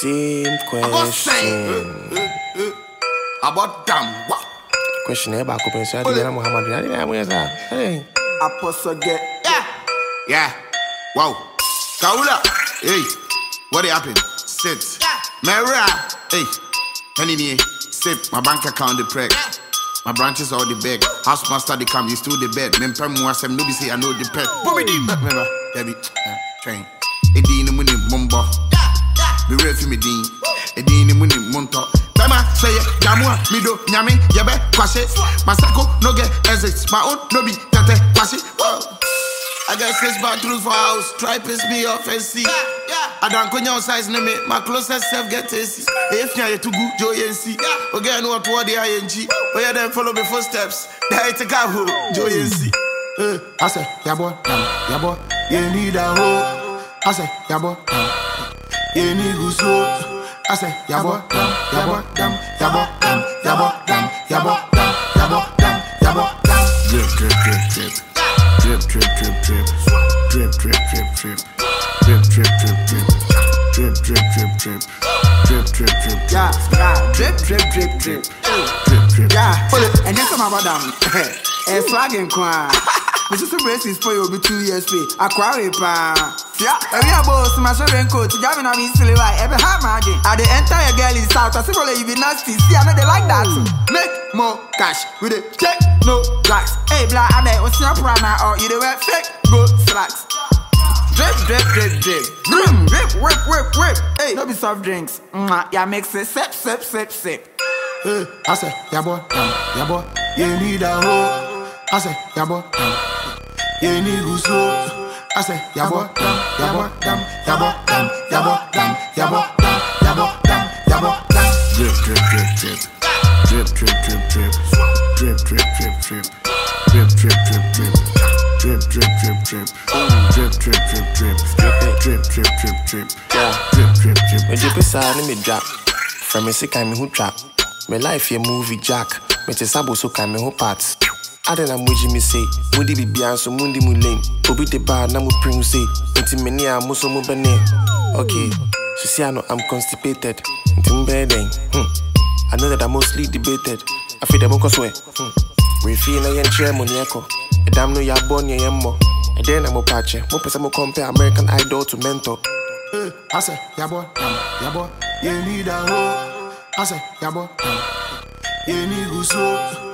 Same question. About damn what? Question eh baako pɛ nso adi bɛna Muhammadu adi bɛna mu yɛ saa. Hey. Apostle get yeah. Yeah. Wow. Kaula. Hey. What happened? Sit. Mera. Hey. Penny me. Sip. My bank account the preg. My branches all the beg. House master they come, you still the bed. Memper mu asem no be say I know the pet. But me deep. Remember, Debbie. Uh, train. Edi ni mu ni mumbo. Me real for me din. Edi ni mu ni say jamua mi do nyame yebe kwase. Masako no get exits. My own no be tete kwase. I got six bathrooms for house. Try piss me off and see. I don't go your size name it. My closest self get tasty. If you to go Joy and see. Again, what what the ing. Oh yeah, then follow my footsteps. There it go Joy and see. Uh, I say, yeah boy, yeah boy, you need a hoe. I say, yeah boy, um, Amy Gusso. I say, Yabo, Yabo, Dam, Yabo, Dam, Yabo, Dam, Yabo, Dam, Yabo, Dam, Yabo, Dam. Drip, drip, drip, drip. Drip, drip, drip, drip. Drip, drip, drip, drip. Drip, drip, drip, drip. Drip, drip, drip, drip. Drip, drip, drip, drip. Yeah, drip, drip, drip, drip. Drip, drip. Yeah, pull it. And then come about down. And swagging, quite kwa. Mrs. Braces for you be two years pay. A quarry pa. Yeah, every boss, my shopping coat. Jamming on me silly white. Every hard margin. I the entire girl is out. I see probably you be nasty. See, I know they like that. Make more cash with it. Check no blacks. Hey, black, I know what's your prana or you the wear fake go slacks. Drip, drip, drip, drip. Brim, whip, whip, whip, whip. Hey, no be soft drinks. Mwah, yeah, mix it. Sip, sip, sip, sip. Uh, I say, yeah boy, yeah boy, you need a hoe. I say, yeah boy, um, Yeni Russo. I say, Yabo, dam, Yabo, dam, Yabo, dam, Yabo, dam, Yabo, dam, Yabo, dam, Yabo, dam. Drip, drip, drip, drip. Drip, drip, drip, drip. Drip, drip, drip, drip. Drip, drip, drip, drip. Drip, drip, drip, drip. Drip, drip, drip, drip. Drip, drip, drip, drip. Drip, drip, drip. Me drip inside and me drop. From me sick I me who trap. Me life a movie jack. Me te sabo so can me who parts ada na mogye me se mode biribia so mundi mu lane obi de baa na mopere mu se nti mene a mo so mobɛne okay sesia no am constipated. Nti mobɛyɛ dɛn hmm. i know that I'm mostly debated. Afei dɛ mokɔ soɛ hmm. refie na yɛnkyerɛ mo neɛkɔ ɛdam no yɛabɔ neɛ yɛmmɔ ɛdɛn na mopɛ akyɛ pesa sɛ mokɔmpɛ american idol to mentor. Hey, I say, ya boy, ya boy, you need a hoe. I say, ya boy, you need a soul.